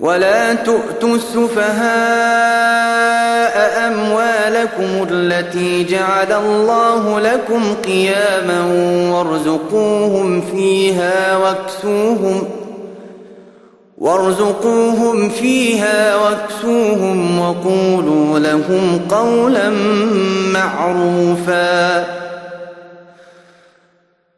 ولا تؤتوا السفهاء أموالكم التي جعل الله لكم قياما وارزقوهم فيها واكسوهم وارزقوهم فيها واكسوهم وقولوا لهم قولا معروفا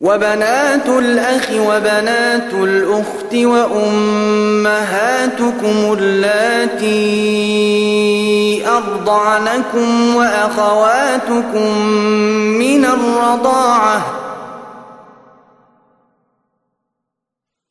وبنات الأخ وبنات الأخت وأمهاتكم اللاتي أرضعنكم وأخواتكم من الرضاعة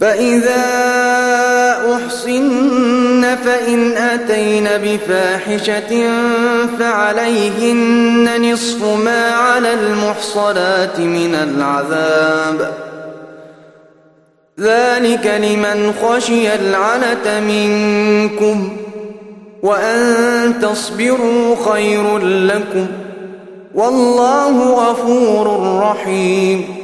فإذا أحصن فإن أتين بفاحشة فعليهن نصف ما على المحصنات من العذاب. ذلك لمن خشي العنة منكم وأن تصبروا خير لكم. والله غفور رحيم.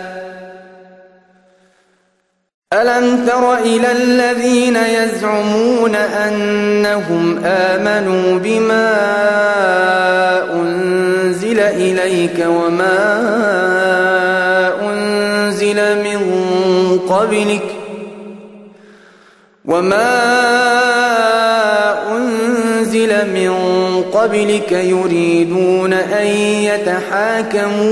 ألم تر إلى الذين يزعمون أنهم آمنوا بما أنزل إليك وما أنزل من قبلك وما أنزل من قبلك يريدون أن يتحاكموا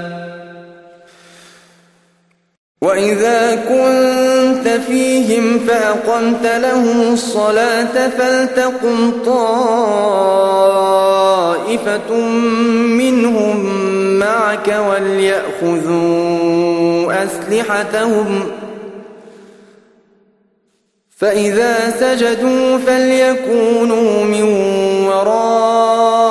وإذا كنت فيهم فأقمت لهم الصلاة فلتقم طائفة منهم معك وليأخذوا أسلحتهم فإذا سجدوا فليكونوا من ورائكم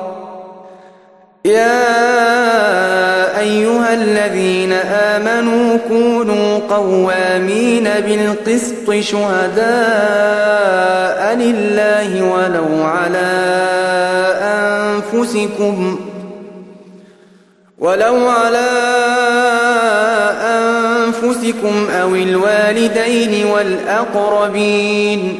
يا أيها الذين آمنوا كونوا قوامين بالقسط شهداء لله ولو على أنفسكم ولو على أنفسكم أو الوالدين والأقربين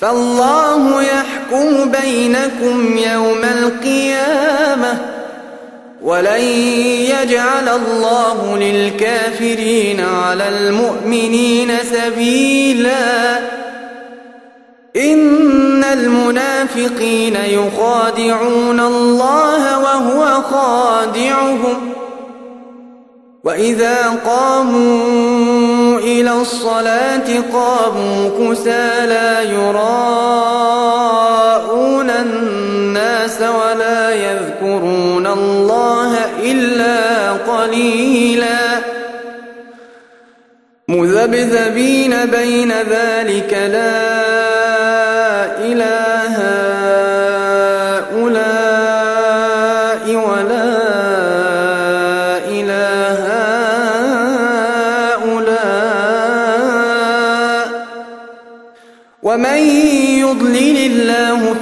فالله يحكم بينكم يوم القيامة ولن يجعل الله للكافرين على المؤمنين سبيلاً. إن المنافقين يخادعون الله وهو خادعهم. وإذا قاموا إلى الصلاة قاموا كسى لا يراءون الناس ولا يذكرون الله إلا قليلا مذبذبين بين ذلك لا إلى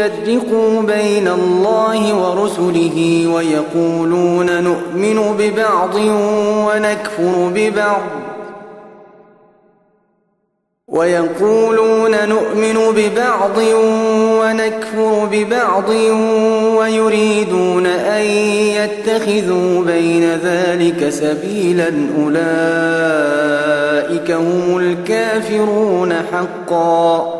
يفرقوا بين الله ورسله ويقولون نؤمن ببعض ونكفر ببعض ويقولون نؤمن ببعض ونكفر ببعض ويريدون أن يتخذوا بين ذلك سبيلا أولئك هم الكافرون حقا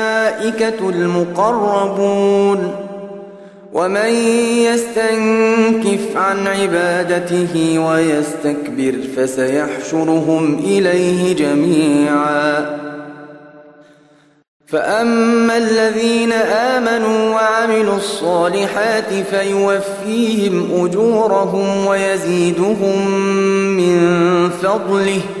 المقربون. ومن يستنكف عن عبادته ويستكبر فسيحشرهم إليه جميعا. فأما الذين آمنوا وعملوا الصالحات فيوفيهم أجورهم ويزيدهم من فضله ۖ.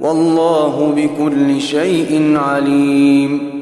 والله بكل شيء عليم.